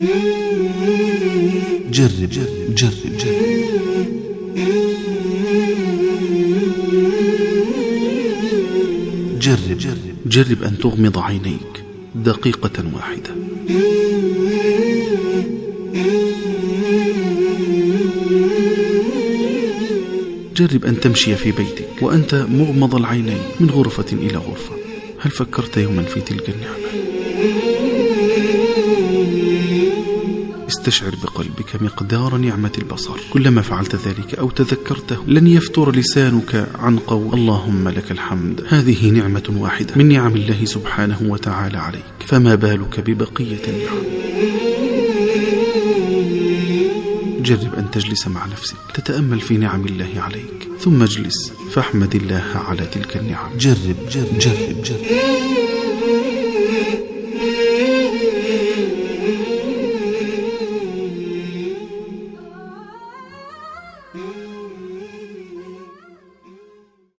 جرب جرب جرب. جرب جرب. جرب جرب أن تغمض عينيك دقيقة واحدة. جرب أن تمشي في بيتك وأنت مغمض العينين من غرفة إلى غرفة. هل فكرت يوما في تلك النعمة؟ استشعر بقلبك مقدار نعمة البصر. كلما فعلت ذلك أو تذكرته لن يفتر لسانك عن قول اللهم لك الحمد هذه نعمة واحدة من نعم الله سبحانه وتعالى عليك. فما بالك ببقية النعم؟ جرب أن تجلس مع نفسك تتأمل في نعم الله عليك ثم اجلس فاحمد الله على تلك النعم. جرب جرب جرب جرب. mm